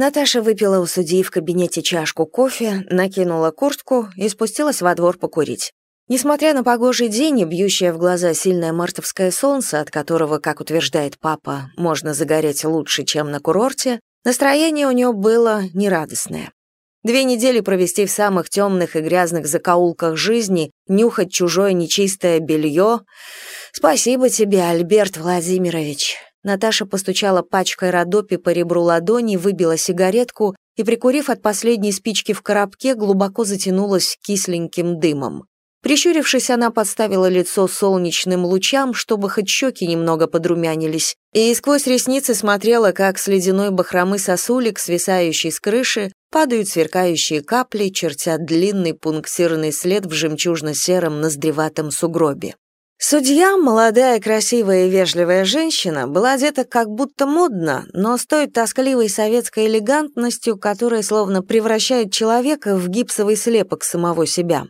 Наташа выпила у судьи в кабинете чашку кофе, накинула куртку и спустилась во двор покурить. Несмотря на погожий день и бьющее в глаза сильное мартовское солнце, от которого, как утверждает папа, можно загореть лучше, чем на курорте, настроение у нее было нерадостное. Две недели провести в самых темных и грязных закоулках жизни, нюхать чужое нечистое белье. Спасибо тебе, Альберт Владимирович. Наташа постучала пачкой Родопи по ребру ладони, выбила сигаретку и, прикурив от последней спички в коробке, глубоко затянулась кисленьким дымом. Прищурившись, она подставила лицо солнечным лучам, чтобы хоть щеки немного подрумянились, и сквозь ресницы смотрела, как с ледяной бахромы сосулек, свисающий с крыши, падают сверкающие капли, чертя длинный пунктирный след в жемчужно-сером ноздреватом сугробе. Судья, молодая, красивая и вежливая женщина, была одета как будто модно, но с той тоскливой советской элегантностью, которая словно превращает человека в гипсовый слепок самого себя.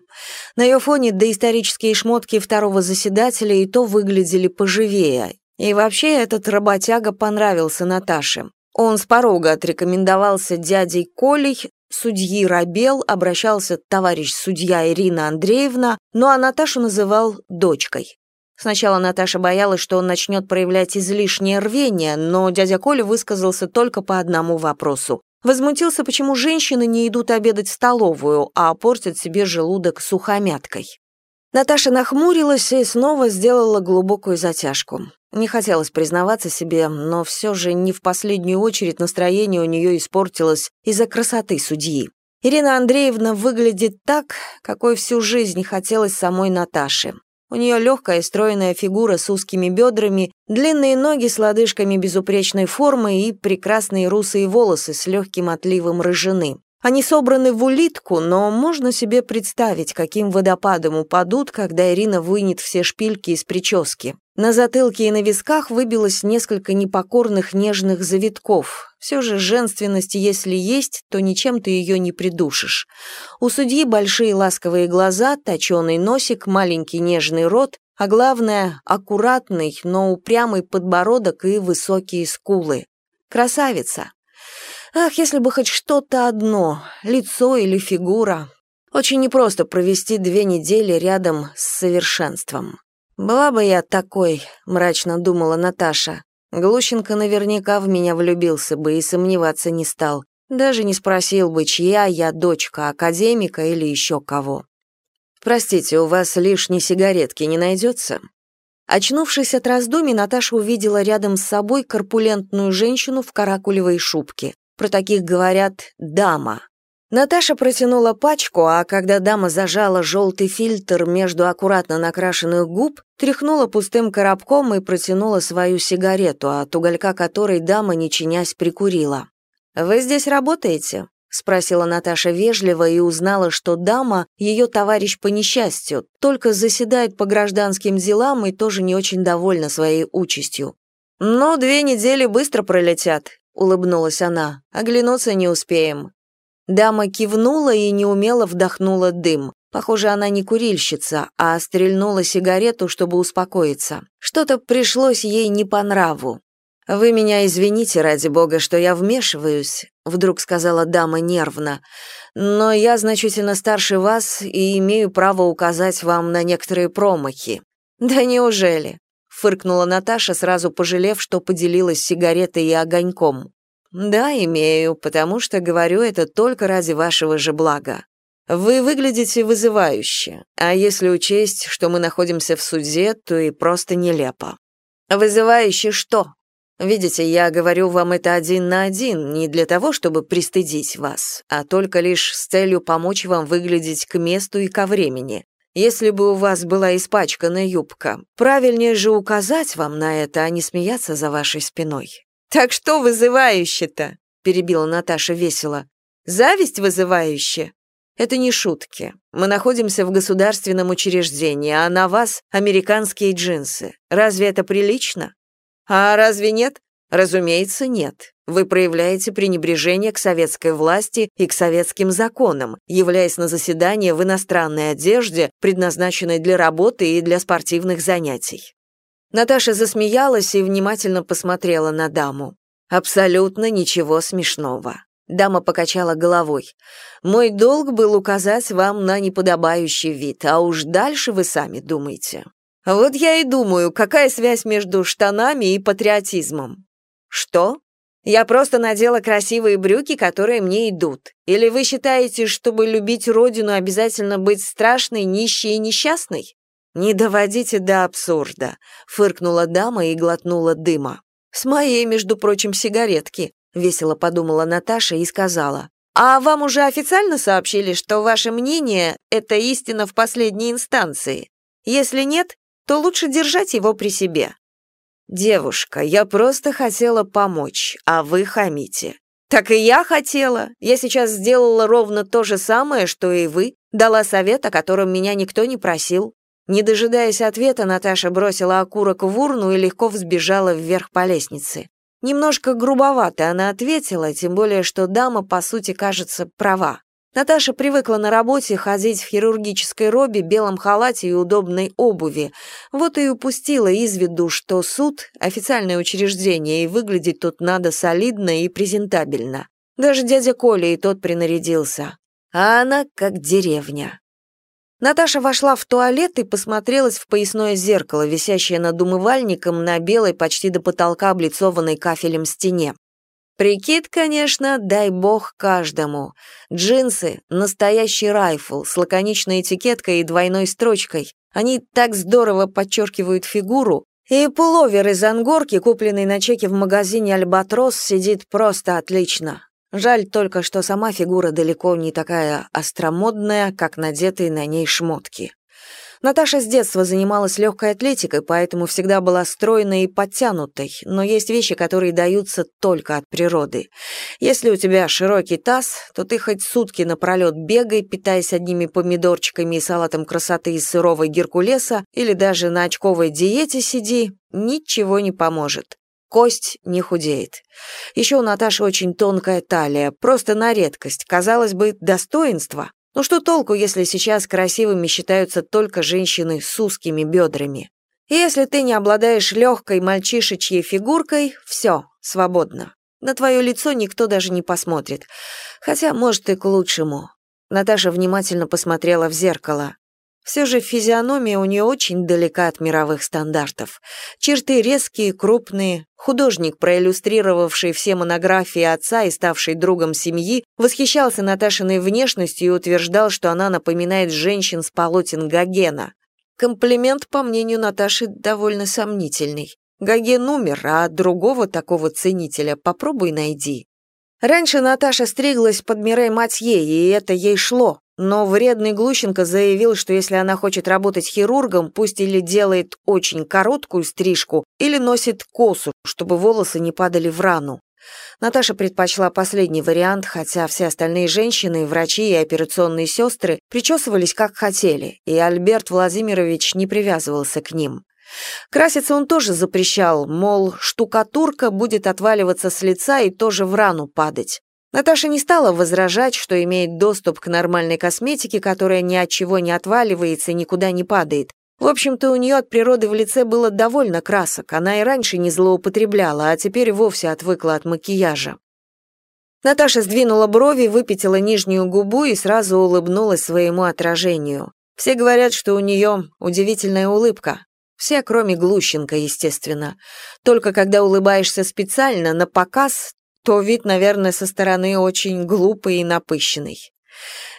На ее фоне доисторические шмотки второго заседателя и то выглядели поживее. И вообще этот работяга понравился Наташе. Он с порога отрекомендовался дядей Колей, судьи Рабел, обращался товарищ судья Ирина Андреевна, ну а Наташу называл дочкой. Сначала Наташа боялась, что он начнет проявлять излишнее рвение, но дядя Коля высказался только по одному вопросу. Возмутился, почему женщины не идут обедать в столовую, а портят себе желудок сухомяткой. Наташа нахмурилась и снова сделала глубокую затяжку. Не хотелось признаваться себе, но все же не в последнюю очередь настроение у нее испортилось из-за красоты судьи. Ирина Андреевна выглядит так, какой всю жизнь хотелось самой Наташе. У нее легкая стройная фигура с узкими бедрами, длинные ноги с лодыжками безупречной формы и прекрасные русые волосы с легким отливом рыжины. Они собраны в улитку, но можно себе представить, каким водопадом упадут, когда Ирина вынет все шпильки из прически. На затылке и на висках выбилось несколько непокорных нежных завитков. Все же женственность, если есть, то ничем ты ее не придушишь. У судьи большие ласковые глаза, точеный носик, маленький нежный рот, а главное — аккуратный, но упрямый подбородок и высокие скулы. Красавица. Ах, если бы хоть что-то одно, лицо или фигура. Очень непросто провести две недели рядом с совершенством. «Была бы я такой», — мрачно думала Наташа. Глущенко наверняка в меня влюбился бы и сомневаться не стал. Даже не спросил бы, чья я дочка, академика или еще кого. «Простите, у вас лишней сигаретки не найдется?» Очнувшись от раздумий, Наташа увидела рядом с собой корпулентную женщину в каракулевой шубке. Про таких говорят «дама». Наташа протянула пачку, а когда дама зажала желтый фильтр между аккуратно накрашенных губ, тряхнула пустым коробком и протянула свою сигарету, от уголька которой дама, не чинясь, прикурила. «Вы здесь работаете?» — спросила Наташа вежливо и узнала, что дама — ее товарищ по несчастью, только заседает по гражданским делам и тоже не очень довольна своей участью. «Ну, две недели быстро пролетят», — улыбнулась она. «Оглянуться не успеем. Дама кивнула и неумело вдохнула дым. Похоже, она не курильщица, а стрельнула сигарету, чтобы успокоиться. Что-то пришлось ей не по нраву. «Вы меня извините, ради бога, что я вмешиваюсь», — вдруг сказала дама нервно. «Но я значительно старше вас и имею право указать вам на некоторые промахи». «Да неужели?» — фыркнула Наташа, сразу пожалев, что поделилась сигаретой и огоньком. «Да, имею, потому что говорю это только ради вашего же блага. Вы выглядите вызывающе, а если учесть, что мы находимся в суде, то и просто нелепо». «Вызывающе что?» «Видите, я говорю вам это один на один, не для того, чтобы пристыдить вас, а только лишь с целью помочь вам выглядеть к месту и ко времени. Если бы у вас была испачкана юбка, правильнее же указать вам на это, а не смеяться за вашей спиной. «Так что вызывающе-то?» — перебила Наташа весело. «Зависть вызывающе?» «Это не шутки. Мы находимся в государственном учреждении, а на вас американские джинсы. Разве это прилично?» «А разве нет?» «Разумеется, нет. Вы проявляете пренебрежение к советской власти и к советским законам, являясь на заседание в иностранной одежде, предназначенной для работы и для спортивных занятий. Наташа засмеялась и внимательно посмотрела на даму. Абсолютно ничего смешного. Дама покачала головой. «Мой долг был указать вам на неподобающий вид, а уж дальше вы сами думаете». «Вот я и думаю, какая связь между штанами и патриотизмом?» «Что?» «Я просто надела красивые брюки, которые мне идут. Или вы считаете, чтобы любить родину, обязательно быть страшной, нищей и несчастной?» «Не доводите до абсурда», — фыркнула дама и глотнула дыма. «С моей, между прочим, сигаретки», — весело подумала Наташа и сказала. «А вам уже официально сообщили, что ваше мнение — это истина в последней инстанции? Если нет, то лучше держать его при себе». «Девушка, я просто хотела помочь, а вы хамите». «Так и я хотела. Я сейчас сделала ровно то же самое, что и вы, дала совет, о котором меня никто не просил. Не дожидаясь ответа, Наташа бросила окурок в урну и легко взбежала вверх по лестнице. Немножко грубовато она ответила, тем более, что дама, по сути, кажется, права. Наташа привыкла на работе ходить в хирургической робе, белом халате и удобной обуви. Вот и упустила из виду, что суд — официальное учреждение, и выглядеть тут надо солидно и презентабельно. Даже дядя Коля и тот принарядился. А она как деревня. Наташа вошла в туалет и посмотрелась в поясное зеркало, висящее над умывальником на белой почти до потолка облицованной кафелем стене. Прикид, конечно, дай бог каждому. Джинсы — настоящий райфл с лаконичной этикеткой и двойной строчкой. Они так здорово подчеркивают фигуру. И пуловер из ангорки, купленный на чеке в магазине «Альбатрос», сидит просто отлично. Жаль только, что сама фигура далеко не такая остромодная, как надетые на ней шмотки. Наташа с детства занималась легкой атлетикой, поэтому всегда была стройной и подтянутой, но есть вещи, которые даются только от природы. Если у тебя широкий таз, то ты хоть сутки напролет бегай, питаясь одними помидорчиками и салатом красоты из сырого геркулеса, или даже на очковой диете сиди, ничего не поможет. Кость не худеет. Еще у Наташи очень тонкая талия, просто на редкость, казалось бы, достоинство. Но что толку, если сейчас красивыми считаются только женщины с узкими бедрами? Если ты не обладаешь легкой мальчишечьей фигуркой, все, свободно. На твое лицо никто даже не посмотрит. Хотя, может, и к лучшему. Наташа внимательно посмотрела в зеркало. Все же физиономия у нее очень далека от мировых стандартов. Черты резкие, крупные. Художник, проиллюстрировавший все монографии отца и ставший другом семьи, восхищался Наташиной внешностью и утверждал, что она напоминает женщин с полотен Гогена. Комплимент, по мнению Наташи, довольно сомнительный. Гоген умер, а другого такого ценителя попробуй найди. Раньше Наташа стриглась под Мирей Матье, и это ей шло, но вредный Глущенко заявил, что если она хочет работать хирургом, пусть или делает очень короткую стрижку, или носит косу, чтобы волосы не падали в рану. Наташа предпочла последний вариант, хотя все остальные женщины, врачи и операционные сестры причесывались как хотели, и Альберт Владимирович не привязывался к ним. Краситься он тоже запрещал, мол, штукатурка будет отваливаться с лица и тоже в рану падать. Наташа не стала возражать, что имеет доступ к нормальной косметике, которая ни от чего не отваливается и никуда не падает. В общем-то, у нее от природы в лице было довольно красок, она и раньше не злоупотребляла, а теперь вовсе отвыкла от макияжа. Наташа сдвинула брови, выпятила нижнюю губу и сразу улыбнулась своему отражению. Все говорят, что у нее удивительная улыбка. Все, кроме Глущенко, естественно. Только когда улыбаешься специально, на показ, то вид, наверное, со стороны очень глупый и напыщенный.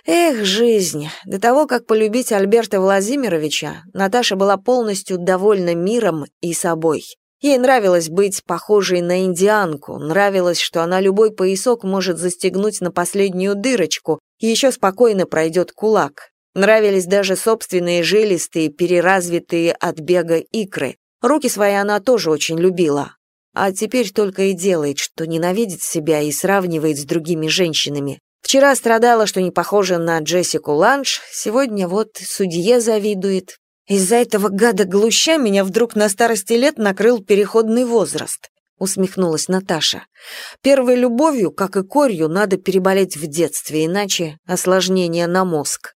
Эх, жизнь! До того, как полюбить Альберта Владимировича, Наташа была полностью довольна миром и собой. Ей нравилось быть похожей на индианку, нравилось, что она любой поясок может застегнуть на последнюю дырочку, и еще спокойно пройдет кулак. Нравились даже собственные жилистые, переразвитые от бега икры. Руки свои она тоже очень любила, а теперь только и делает, что ненавидит себя и сравнивает с другими женщинами. Вчера страдала, что не похожа на Джессику Ланш, сегодня вот судье завидует. Из-за этого гада-глуща меня вдруг на старости лет накрыл переходный возраст, усмехнулась Наташа. Первой любовью, как и корью, надо переболеть в детстве, иначе осложнение на мозг.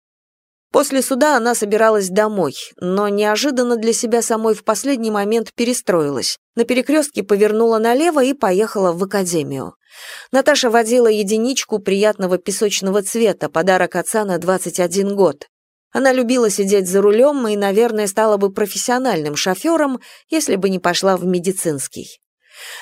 После суда она собиралась домой, но неожиданно для себя самой в последний момент перестроилась. На перекрестке повернула налево и поехала в академию. Наташа водила единичку приятного песочного цвета, подарок отца на 21 год. Она любила сидеть за рулем и, наверное, стала бы профессиональным шофером, если бы не пошла в медицинский.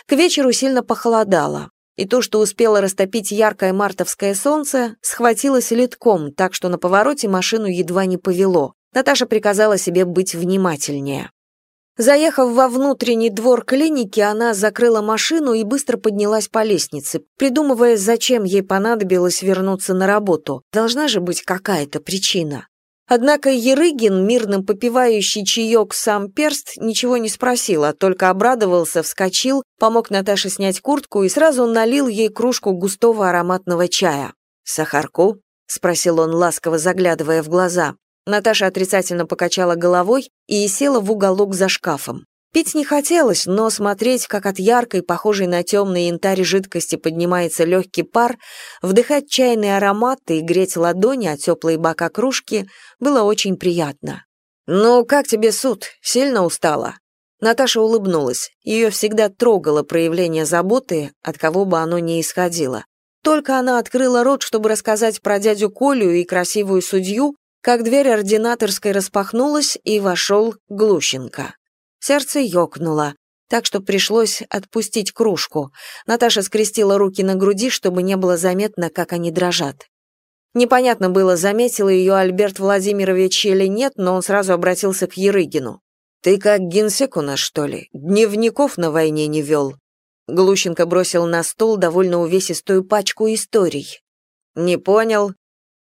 К вечеру сильно похолодало, и то, что успело растопить яркое мартовское солнце, схватилось литком, так что на повороте машину едва не повело. Наташа приказала себе быть внимательнее. Заехав во внутренний двор клиники, она закрыла машину и быстро поднялась по лестнице, придумывая, зачем ей понадобилось вернуться на работу. Должна же быть какая-то причина. Однако Ерыгин, мирным попивающий чаек сам перст, ничего не спросил, а только обрадовался, вскочил, помог Наташе снять куртку и сразу налил ей кружку густого ароматного чая. «Сахарку?» — спросил он, ласково заглядывая в глаза. Наташа отрицательно покачала головой и села в уголок за шкафом. Пить не хотелось, но смотреть, как от яркой, похожей на темный янтарь жидкости поднимается легкий пар, вдыхать чайные ароматы и греть ладони от теплой бока кружки было очень приятно. «Ну, как тебе суд? Сильно устала?» Наташа улыбнулась. Ее всегда трогало проявление заботы, от кого бы оно ни исходило. Только она открыла рот, чтобы рассказать про дядю Колю и красивую судью, как дверь ординаторской распахнулась, и вошел Глущенко. Сердце ёкнуло, так что пришлось отпустить кружку. Наташа скрестила руки на груди, чтобы не было заметно, как они дрожат. Непонятно было, заметил ее Альберт Владимирович или нет, но он сразу обратился к Ерыгину. «Ты как генсек у нас, что ли? Дневников на войне не вел?» Глущенко бросил на стол довольно увесистую пачку историй. «Не понял?»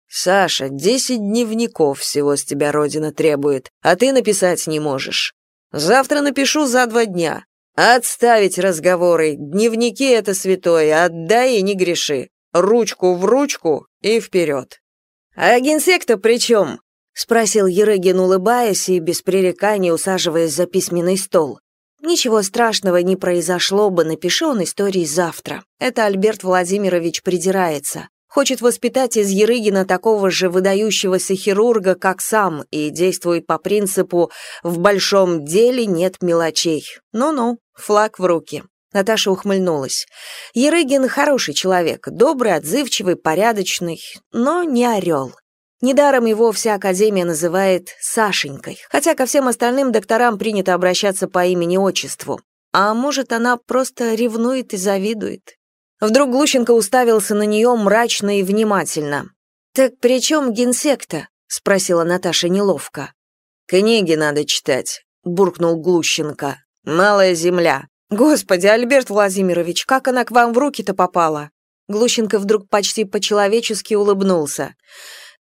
«Саша, десять дневников всего с тебя Родина требует, а ты написать не можешь. Завтра напишу за два дня. Отставить разговоры. Дневники — это святое. Отдай и не греши. Ручку в ручку и вперед. А генсек-то при чем? Спросил Ерыгин, улыбаясь и без пререканий усаживаясь за письменный стол. Ничего страшного не произошло бы, напиши он истории завтра. Это Альберт Владимирович придирается. Хочет воспитать из Ерыгина такого же выдающегося хирурга, как сам, и действует по принципу «в большом деле нет мелочей». Ну-ну, флаг в руки. Наташа ухмыльнулась. Ерыгин хороший человек, добрый, отзывчивый, порядочный, но не орел. Недаром его вся академия называет Сашенькой, хотя ко всем остальным докторам принято обращаться по имени-отчеству. А может, она просто ревнует и завидует. Вдруг Глущенко уставился на нее мрачно и внимательно. «Так при чем генсекта?» — спросила Наташа неловко. «Книги надо читать», — буркнул Глущенко. «Малая земля». «Господи, Альберт Владимирович, как она к вам в руки-то попала?» Глущенко вдруг почти по-человечески улыбнулся.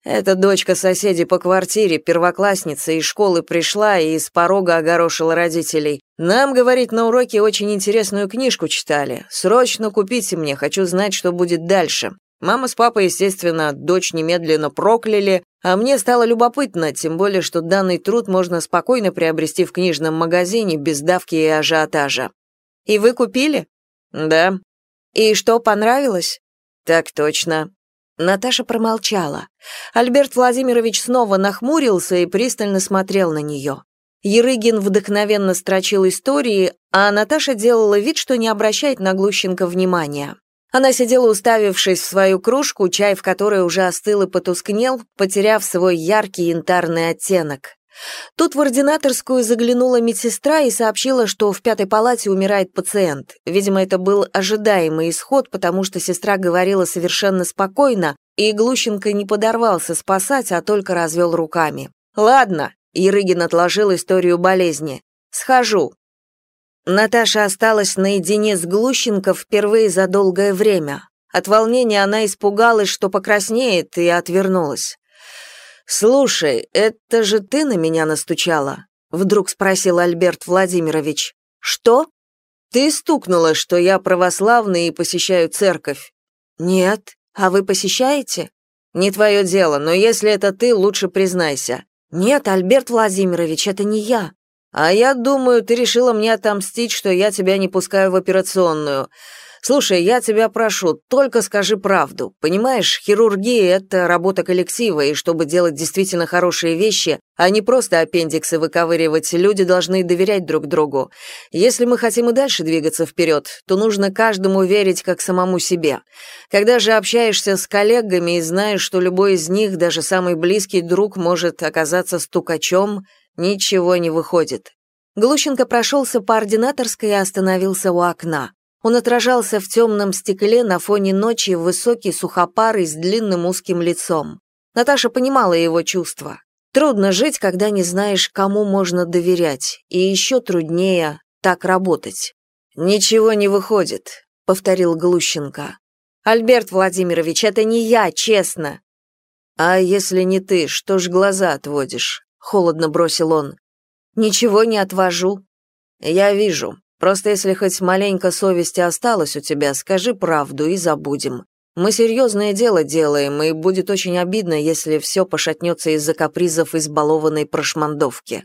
Эта дочка соседей по квартире, первоклассница, из школы пришла и с порога огорошила родителей. Нам, говорит, на уроке очень интересную книжку читали. Срочно купите мне, хочу знать, что будет дальше. Мама с папой, естественно, дочь немедленно прокляли, а мне стало любопытно, тем более, что данный труд можно спокойно приобрести в книжном магазине без давки и ажиотажа. И вы купили? Да. И что, понравилось? Так точно. Наташа промолчала. Альберт Владимирович снова нахмурился и пристально смотрел на нее. Ерыгин вдохновенно строчил истории, а Наташа делала вид, что не обращает на Глущенко внимания. Она сидела, уставившись в свою кружку, чай в которой уже остыл и потускнел, потеряв свой яркий янтарный оттенок. Тут в ординаторскую заглянула медсестра и сообщила, что в пятой палате умирает пациент. Видимо, это был ожидаемый исход, потому что сестра говорила совершенно спокойно, и Глущенко не подорвался спасать, а только развел руками. «Ладно», — Ерыгин отложил историю болезни. «Схожу». Наташа осталась наедине с Глущенко впервые за долгое время. От волнения она испугалась, что покраснеет, и отвернулась. «Слушай, это же ты на меня настучала?» — вдруг спросил Альберт Владимирович. «Что?» «Ты стукнула, что я православный и посещаю церковь». «Нет. А вы посещаете?» «Не твое дело, но если это ты, лучше признайся». «Нет, Альберт Владимирович, это не я». «А я думаю, ты решила мне отомстить, что я тебя не пускаю в операционную. Слушай, я тебя прошу, только скажи правду. Понимаешь, хирургия — это работа коллектива, и чтобы делать действительно хорошие вещи, а не просто аппендиксы выковыривать, люди должны доверять друг другу. Если мы хотим и дальше двигаться вперед, то нужно каждому верить как самому себе. Когда же общаешься с коллегами и знаешь, что любой из них, даже самый близкий друг, может оказаться стукачом, ничего не выходит. Глущенко прошелся по ординаторской и остановился у окна. Он отражался в темном стекле на фоне ночи высокий сухопарый с длинным узким лицом. Наташа понимала его чувства. Трудно жить, когда не знаешь, кому можно доверять, и еще труднее так работать. «Ничего не выходит», — повторил Глущенко. «Альберт Владимирович, это не я, честно». «А если не ты, что ж глаза отводишь?» — холодно бросил он. «Ничего не отвожу». «Я вижу. Просто если хоть маленько совести осталось у тебя, скажи правду и забудем. Мы серьезное дело делаем, и будет очень обидно, если все пошатнется из-за капризов избалованной прошмандовки».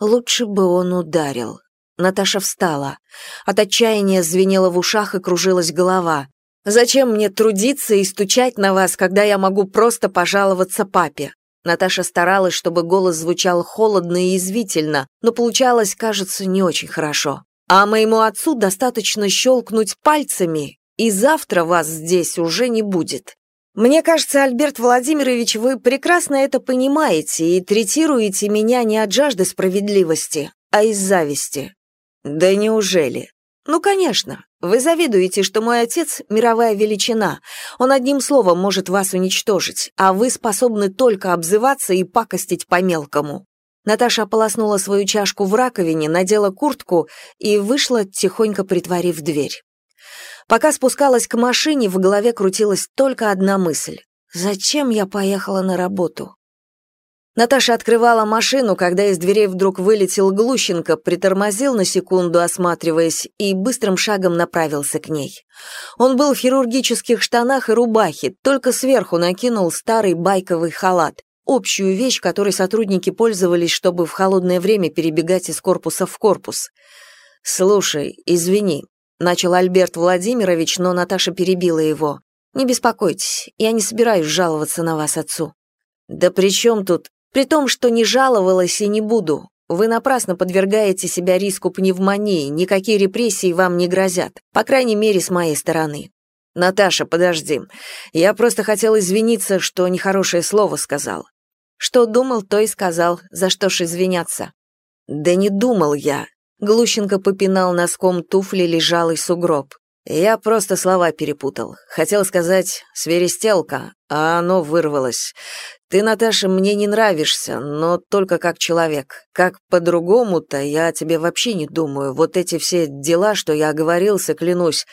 Лучше бы он ударил. Наташа встала. От отчаяния звенела в ушах и кружилась голова. «Зачем мне трудиться и стучать на вас, когда я могу просто пожаловаться папе?» Наташа старалась, чтобы голос звучал холодно и извительно, но получалось, кажется, не очень хорошо. А моему отцу достаточно щелкнуть пальцами, и завтра вас здесь уже не будет. Мне кажется, Альберт Владимирович, вы прекрасно это понимаете и третируете меня не от жажды справедливости, а из зависти. Да неужели? Ну, конечно. Вы завидуете, что мой отец — мировая величина. Он одним словом может вас уничтожить, а вы способны только обзываться и пакостить по-мелкому. Наташа ополоснула свою чашку в раковине, надела куртку и вышла, тихонько притворив дверь. Пока спускалась к машине, в голове крутилась только одна мысль. «Зачем я поехала на работу?» Наташа открывала машину, когда из дверей вдруг вылетел Глущенко, притормозил на секунду, осматриваясь, и быстрым шагом направился к ней. Он был в хирургических штанах и рубахе, только сверху накинул старый байковый халат общую вещь, которой сотрудники пользовались, чтобы в холодное время перебегать из корпуса в корпус. «Слушай, извини», — начал Альберт Владимирович, но Наташа перебила его. «Не беспокойтесь, я не собираюсь жаловаться на вас, отцу». «Да при чем тут? При том, что не жаловалась и не буду. Вы напрасно подвергаете себя риску пневмонии, никакие репрессии вам не грозят, по крайней мере, с моей стороны. Наташа, подожди. Я просто хотел извиниться, что нехорошее слово сказал. Что думал, то и сказал, за что ж извиняться. Да не думал я. Глущенко попинал носком туфли лежалый сугроб. Я просто слова перепутал. Хотел сказать «свиристелка», а оно вырвалось. Ты, Наташа, мне не нравишься, но только как человек. Как по-другому-то я о тебе вообще не думаю. Вот эти все дела, что я оговорился, клянусь,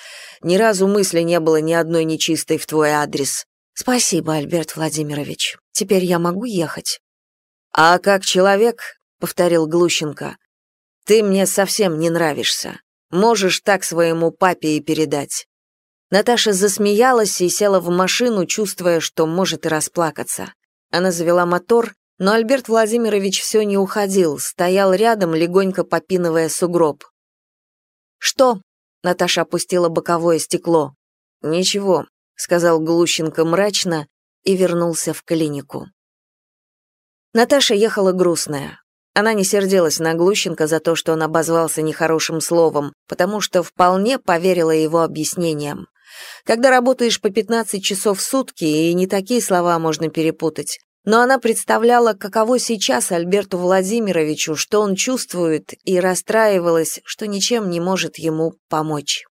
ни разу мысли не было ни одной нечистой в твой адрес. «Спасибо, Альберт Владимирович. Теперь я могу ехать?» «А как человек», — повторил Глущенко, — «ты мне совсем не нравишься. Можешь так своему папе и передать». Наташа засмеялась и села в машину, чувствуя, что может и расплакаться. Она завела мотор, но Альберт Владимирович все не уходил, стоял рядом, легонько попинывая сугроб. «Что?» — Наташа опустила боковое стекло. «Ничего, сказал Глущенко мрачно и вернулся в клинику. Наташа ехала грустная. Она не сердилась на Глущенко за то, что он обозвался нехорошим словом, потому что вполне поверила его объяснениям. Когда работаешь по 15 часов в сутки, и не такие слова можно перепутать, но она представляла, каково сейчас Альберту Владимировичу, что он чувствует, и расстраивалась, что ничем не может ему помочь.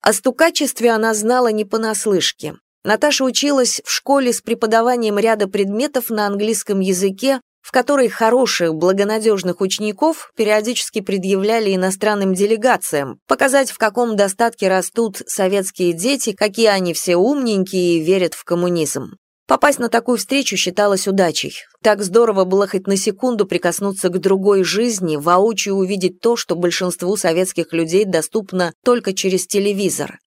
О стукачестве она знала не понаслышке. Наташа училась в школе с преподаванием ряда предметов на английском языке, в которой хороших, благонадежных учеников периодически предъявляли иностранным делегациям, показать, в каком достатке растут советские дети, какие они все умненькие и верят в коммунизм. Попасть на такую встречу считалось удачей. Так здорово было хоть на секунду прикоснуться к другой жизни, воочию увидеть то, что большинству советских людей доступно только через телевизор.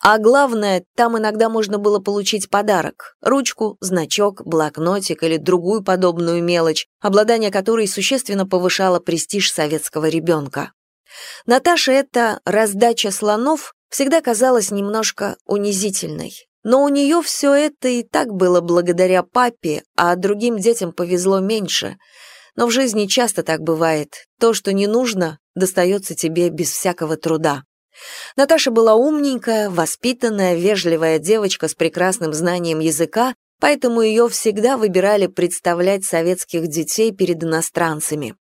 А главное, там иногда можно было получить подарок – ручку, значок, блокнотик или другую подобную мелочь, обладание которой существенно повышало престиж советского ребенка. Наташа эта раздача слонов всегда казалась немножко унизительной. Но у нее все это и так было благодаря папе, а другим детям повезло меньше. Но в жизни часто так бывает. То, что не нужно, достается тебе без всякого труда. Наташа была умненькая, воспитанная, вежливая девочка с прекрасным знанием языка, поэтому ее всегда выбирали представлять советских детей перед иностранцами.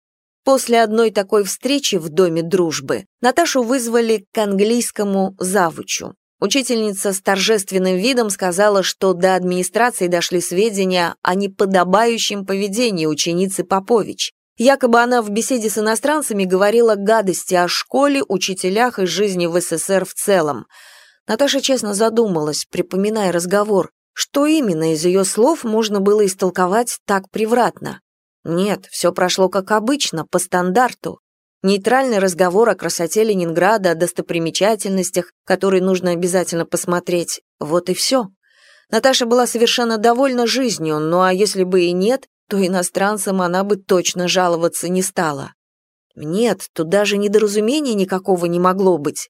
После одной такой встречи в Доме дружбы Наташу вызвали к английскому завучу. Учительница с торжественным видом сказала, что до администрации дошли сведения о неподобающем поведении ученицы Попович. Якобы она в беседе с иностранцами говорила гадости о школе, учителях и жизни в СССР в целом. Наташа честно задумалась, припоминая разговор, что именно из ее слов можно было истолковать так превратно. Нет, все прошло как обычно, по стандарту. Нейтральный разговор о красоте Ленинграда, о достопримечательностях, которые нужно обязательно посмотреть. Вот и все. Наташа была совершенно довольна жизнью, ну а если бы и нет, то иностранцам она бы точно жаловаться не стала. Нет, тут даже недоразумения никакого не могло быть.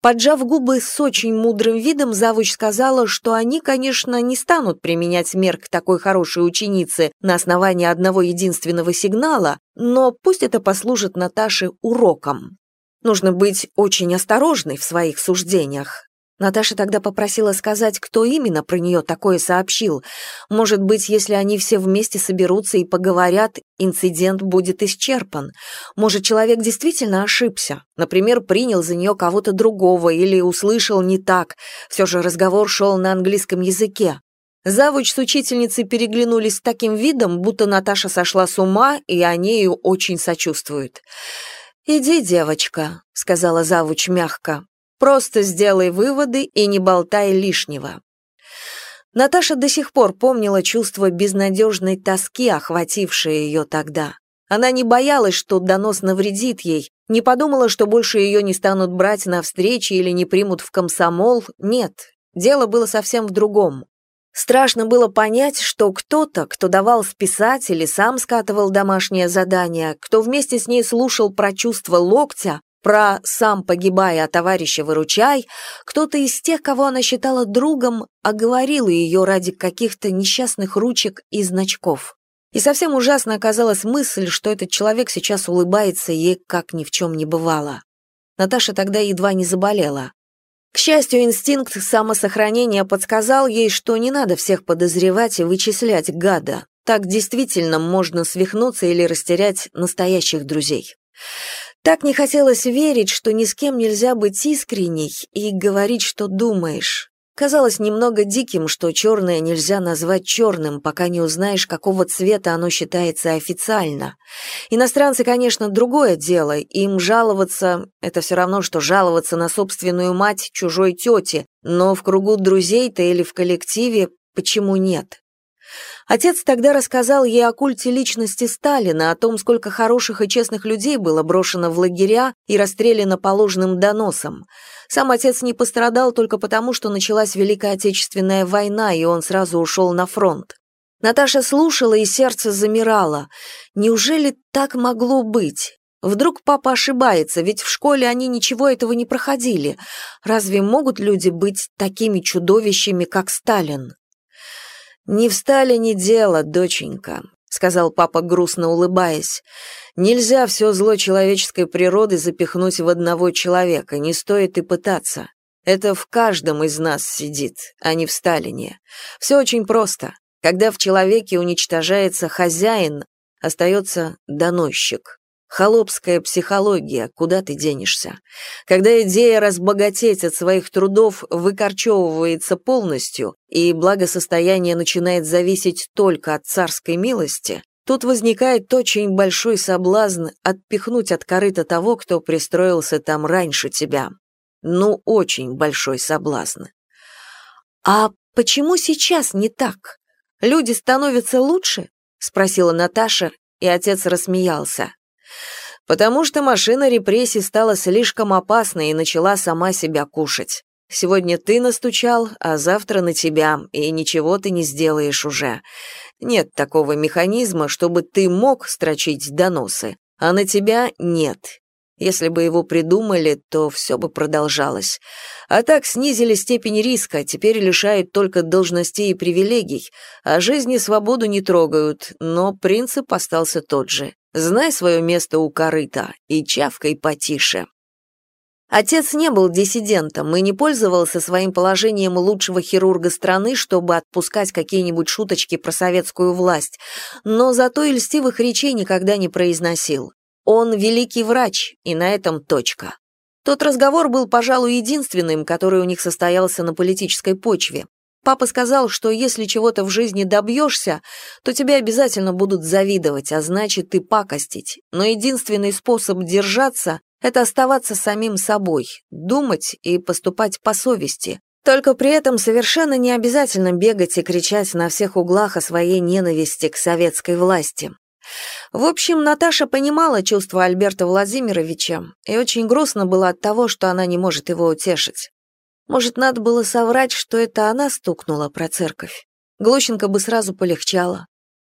Поджав губы с очень мудрым видом, завуч сказала, что они, конечно, не станут применять мер к такой хорошей ученице на основании одного единственного сигнала, но пусть это послужит Наташе уроком. Нужно быть очень осторожной в своих суждениях. Наташа тогда попросила сказать, кто именно про нее такое сообщил. Может быть, если они все вместе соберутся и поговорят, инцидент будет исчерпан. Может, человек действительно ошибся, например, принял за нее кого-то другого или услышал не так. Все же разговор шел на английском языке. Завуч с учительницей переглянулись с таким видом, будто Наташа сошла с ума, и они ее очень сочувствуют. «Иди, девочка», — сказала завуч мягко, Просто сделай выводы и не болтай лишнего. Наташа до сих пор помнила чувство безнадежной тоски, охватившее ее тогда. Она не боялась, что донос навредит ей, не подумала, что больше ее не станут брать на встречи или не примут в комсомол. Нет, дело было совсем в другом. Страшно было понять, что кто-то, кто давал списать или сам скатывал домашнее задание, кто вместе с ней слушал про чувство локтя, про «сам погибай, а товарища выручай», кто-то из тех, кого она считала другом, оговорил ее ради каких-то несчастных ручек и значков. И совсем ужасно оказалась мысль, что этот человек сейчас улыбается ей, как ни в чем не бывало. Наташа тогда едва не заболела. К счастью, инстинкт самосохранения подсказал ей, что не надо всех подозревать и вычислять гада. Так действительно можно свихнуться или растерять настоящих друзей. Так не хотелось верить, что ни с кем нельзя быть искренней и говорить, что думаешь. Казалось немного диким, что черное нельзя назвать черным, пока не узнаешь, какого цвета оно считается официально. Иностранцы, конечно, другое дело, им жаловаться — это все равно, что жаловаться на собственную мать чужой тете, но в кругу друзей-то или в коллективе почему нет? Отец тогда рассказал ей о культе личности Сталина, о том, сколько хороших и честных людей было брошено в лагеря и расстреляно по ложным доносам. Сам отец не пострадал только потому, что началась Великая Отечественная война, и он сразу ушел на фронт. Наташа слушала, и сердце замирало. Неужели так могло быть? Вдруг папа ошибается, ведь в школе они ничего этого не проходили. Разве могут люди быть такими чудовищами, как Сталин? «Не встали ни дело, доченька», — сказал папа, грустно улыбаясь. «Нельзя все зло человеческой природы запихнуть в одного человека, не стоит и пытаться. Это в каждом из нас сидит, а не в Сталине. Все очень просто. Когда в человеке уничтожается хозяин, остается доносчик. Холопская психология, куда ты денешься? Когда идея разбогатеть от своих трудов выкорчевывается полностью, и благосостояние начинает зависеть только от царской милости, тут возникает очень большой соблазн отпихнуть от корыта того, кто пристроился там раньше тебя. Ну, очень большой соблазн. А почему сейчас не так? Люди становятся лучше? спросила Наташа, и отец рассмеялся. Потому что машина репрессий стала слишком опасной и начала сама себя кушать. Сегодня ты настучал, а завтра на тебя, и ничего ты не сделаешь уже. Нет такого механизма, чтобы ты мог строчить доносы, а на тебя нет. Если бы его придумали, то все бы продолжалось. А так снизили степень риска, теперь лишают только должностей и привилегий, а жизни свободу не трогают, но принцип остался тот же. Знай свое место у корыта и чавкой потише. Отец не был диссидентом и не пользовался своим положением лучшего хирурга страны, чтобы отпускать какие-нибудь шуточки про советскую власть, но зато и льстивых речей никогда не произносил. Он великий врач, и на этом точка. Тот разговор был, пожалуй, единственным, который у них состоялся на политической почве. Папа сказал, что если чего-то в жизни добьешься, то тебе обязательно будут завидовать, а значит и пакостить. Но единственный способ держаться это оставаться самим собой, думать и поступать по совести. Только при этом совершенно не обязательно бегать и кричать на всех углах о своей ненависти к советской власти. В общем, Наташа понимала чувства Альберта Владимировича и очень грустно было от того, что она не может его утешить. Может, надо было соврать, что это она стукнула про церковь. Глущенко бы сразу полегчало.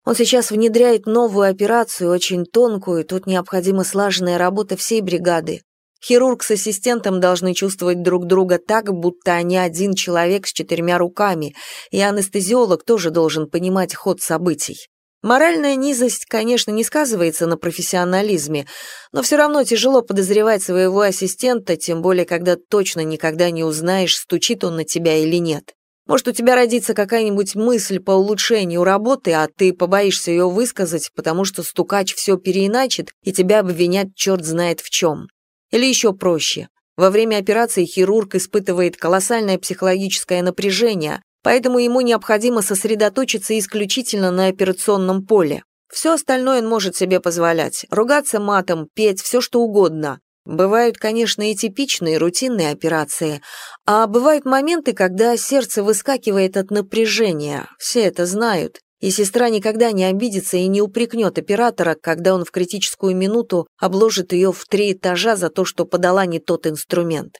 Он сейчас внедряет новую операцию, очень тонкую, тут необходима слаженная работа всей бригады. Хирург с ассистентом должны чувствовать друг друга так, будто они один человек с четырьмя руками, и анестезиолог тоже должен понимать ход событий. Моральная низость, конечно, не сказывается на профессионализме, но все равно тяжело подозревать своего ассистента, тем более, когда точно никогда не узнаешь, стучит он на тебя или нет. Может, у тебя родится какая-нибудь мысль по улучшению работы, а ты побоишься ее высказать, потому что стукач все переиначит, и тебя обвинят черт знает в чем. Или еще проще. Во время операции хирург испытывает колоссальное психологическое напряжение, поэтому ему необходимо сосредоточиться исключительно на операционном поле. Все остальное он может себе позволять. Ругаться матом, петь, все что угодно. Бывают, конечно, и типичные рутинные операции, а бывают моменты, когда сердце выскакивает от напряжения, все это знают, и сестра никогда не обидится и не упрекнет оператора, когда он в критическую минуту обложит ее в три этажа за то, что подала не тот инструмент.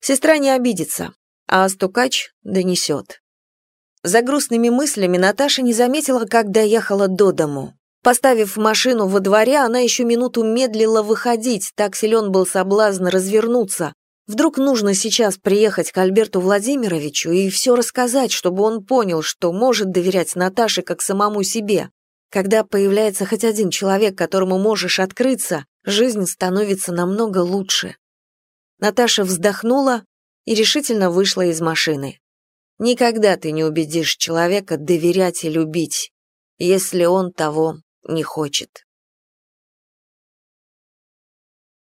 Сестра не обидится, а стукач донесет. За грустными мыслями Наташа не заметила, как доехала до дому. Поставив машину во дворе, она еще минуту медлила выходить, так силен был соблазн развернуться. Вдруг нужно сейчас приехать к Альберту Владимировичу и все рассказать, чтобы он понял, что может доверять Наташе как самому себе. Когда появляется хоть один человек, которому можешь открыться, жизнь становится намного лучше. Наташа вздохнула и решительно вышла из машины. Никогда ты не убедишь человека доверять и любить, если он того не хочет.